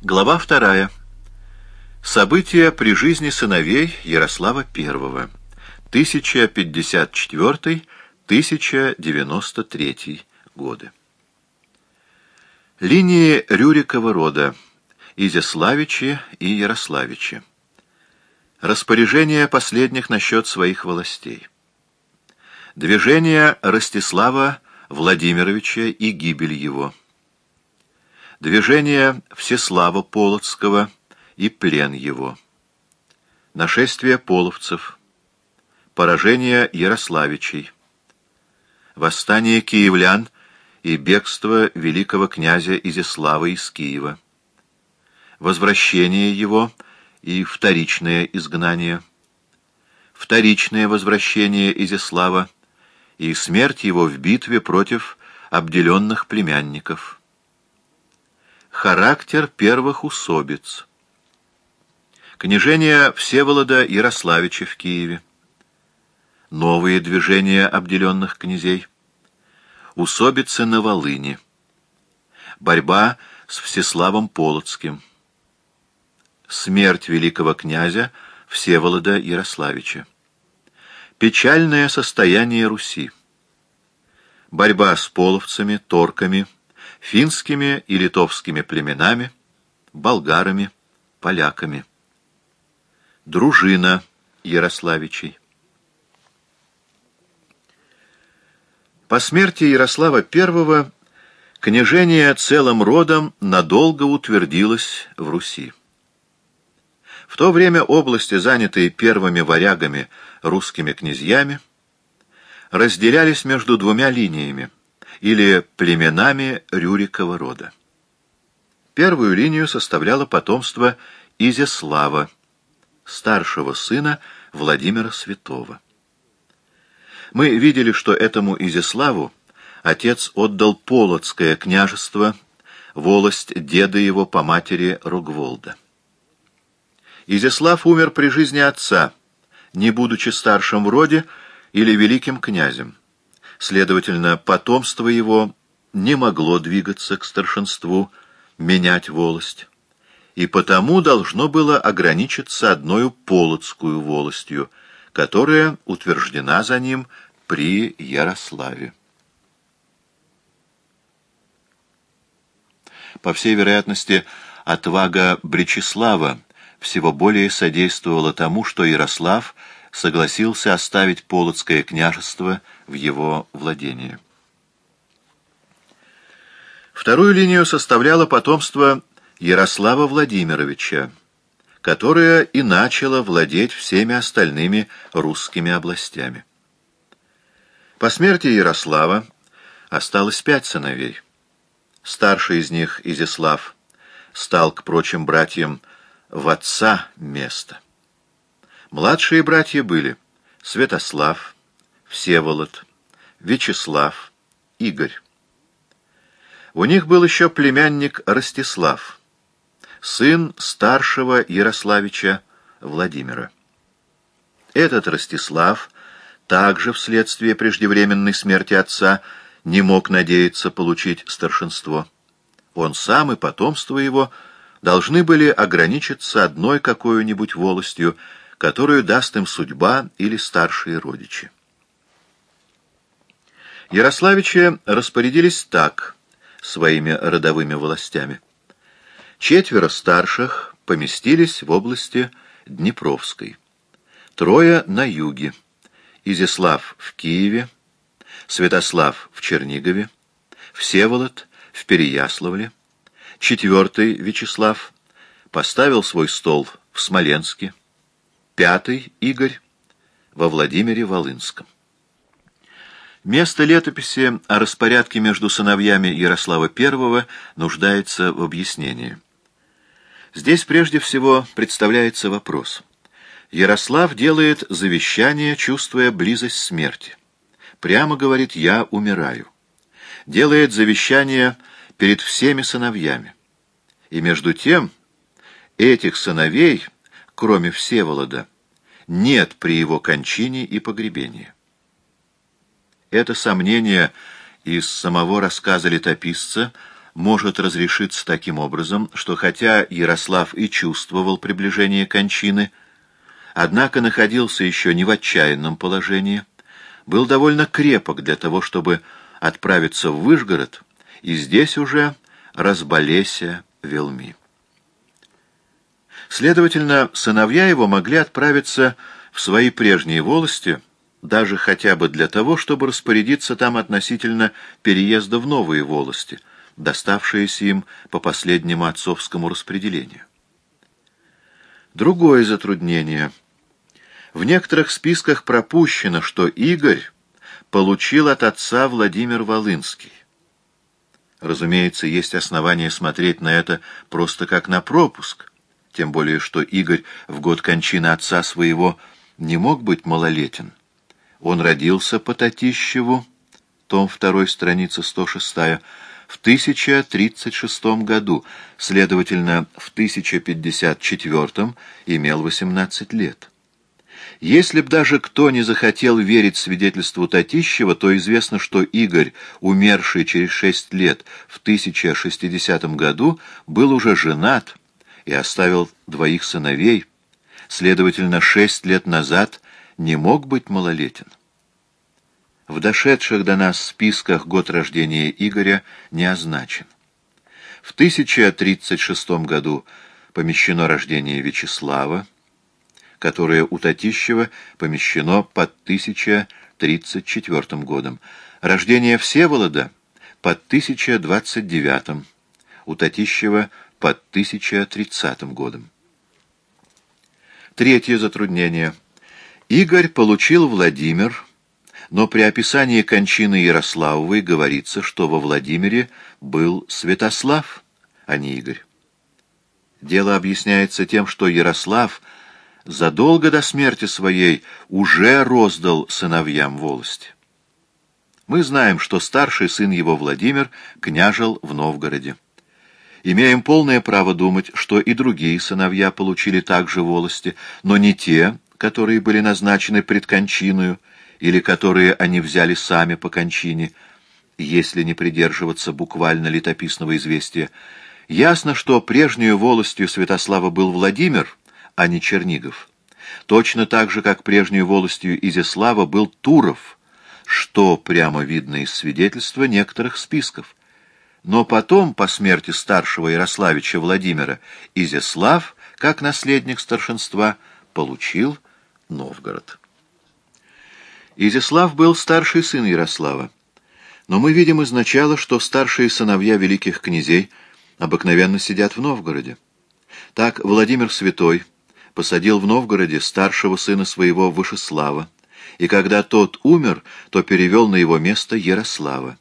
Глава вторая. События при жизни сыновей Ярослава I. 1054-1093 годы. Линии Рюрикова рода. Изяславичи и Ярославичи. Распоряжение последних насчет своих властей. Движение Ростислава Владимировича и гибель его. Движение Всеслава Полоцкого и плен его. Нашествие половцев. Поражение Ярославичей. Восстание киевлян и бегство великого князя Изяслава из Киева. Возвращение его и вторичное изгнание. Вторичное возвращение Изяслава и смерть его в битве против обделенных племянников. Характер первых усобиц. Княжение Всеволода Ярославича в Киеве. Новые движения обделенных князей. Усобицы на Волыне. Борьба с Всеславом Полоцким. Смерть великого князя Всеволода Ярославича. Печальное состояние Руси. Борьба с половцами, торками, финскими и литовскими племенами, болгарами, поляками. Дружина Ярославичей. По смерти Ярослава I княжение целым родом надолго утвердилось в Руси. В то время области, занятые первыми варягами, русскими князьями, разделялись между двумя линиями – или племенами Рюрикова рода. Первую линию составляло потомство Изяслава, старшего сына Владимира Святого. Мы видели, что этому Изяславу отец отдал Полоцкое княжество, волость деда его по матери Рогволда. Изяслав умер при жизни отца, не будучи старшим в роде или великим князем. Следовательно, потомство его не могло двигаться к старшинству, менять волость, и потому должно было ограничиться одною полоцкую волостью, которая утверждена за ним при Ярославе. По всей вероятности, отвага Бречеслава всего более содействовала тому, что Ярослав согласился оставить Полоцкое княжество в его владении. Вторую линию составляло потомство Ярослава Владимировича, которое и начало владеть всеми остальными русскими областями. По смерти Ярослава осталось пять сыновей. Старший из них, Изяслав, стал к прочим братьям в отца место. Младшие братья были Святослав, Всеволод, Вячеслав, Игорь. У них был еще племянник Ростислав, сын старшего Ярославича Владимира. Этот Ростислав также вследствие преждевременной смерти отца не мог надеяться получить старшинство. Он сам и потомство его должны были ограничиться одной какой-нибудь волостью, которую даст им судьба или старшие родичи. Ярославичи распорядились так своими родовыми властями. Четверо старших поместились в области Днепровской. Трое на юге. Изяслав в Киеве, Святослав в Чернигове, Всеволод в Переяславле, четвертый Вячеслав поставил свой стол в Смоленске, Пятый Игорь во Владимире Волынском. Место летописи о распорядке между сыновьями Ярослава I нуждается в объяснении. Здесь прежде всего представляется вопрос. Ярослав делает завещание, чувствуя близость смерти. Прямо говорит «я умираю». Делает завещание перед всеми сыновьями. И между тем этих сыновей – кроме Всеволода, нет при его кончине и погребении. Это сомнение из самого рассказа летописца может разрешиться таким образом, что хотя Ярослав и чувствовал приближение кончины, однако находился еще не в отчаянном положении, был довольно крепок для того, чтобы отправиться в Выжгород, и здесь уже разболеся Велми. Следовательно, сыновья его могли отправиться в свои прежние волости, даже хотя бы для того, чтобы распорядиться там относительно переезда в новые волости, доставшиеся им по последнему отцовскому распределению. Другое затруднение. В некоторых списках пропущено, что Игорь получил от отца Владимир Волынский. Разумеется, есть основания смотреть на это просто как на пропуск, тем более что Игорь в год кончины отца своего не мог быть малолетен. Он родился по Татищеву, том 2, страница 106, в 1036 году, следовательно, в 1054 имел 18 лет. Если б даже кто не захотел верить свидетельству Татищева, то известно, что Игорь, умерший через шесть лет в 1060 году, был уже женат и оставил двоих сыновей, следовательно, шесть лет назад не мог быть малолетен. В дошедших до нас списках год рождения Игоря не означен. В 1036 году помещено рождение Вячеслава, которое у Татищева помещено под 1034 годом, рождение Всеволода под 1029, у Татищева под 1030 годом. Третье затруднение. Игорь получил Владимир, но при описании кончины Ярославовой говорится, что во Владимире был Святослав, а не Игорь. Дело объясняется тем, что Ярослав — задолго до смерти своей уже роздал сыновьям волости. Мы знаем, что старший сын его Владимир княжил в Новгороде. Имеем полное право думать, что и другие сыновья получили также волости, но не те, которые были назначены пред кончиною, или которые они взяли сами по кончине, если не придерживаться буквально летописного известия. Ясно, что прежнюю волостью Святослава был Владимир, а не Чернигов. Точно так же, как прежней волостью Изяслава был Туров, что прямо видно из свидетельства некоторых списков. Но потом, по смерти старшего Ярославича Владимира, Изяслав, как наследник старшинства, получил Новгород. Изяслав был старший сын Ярослава. Но мы видим изначало, что старшие сыновья великих князей обыкновенно сидят в Новгороде. Так Владимир Святой — посадил в Новгороде старшего сына своего Вышеслава, и когда тот умер, то перевел на его место Ярослава.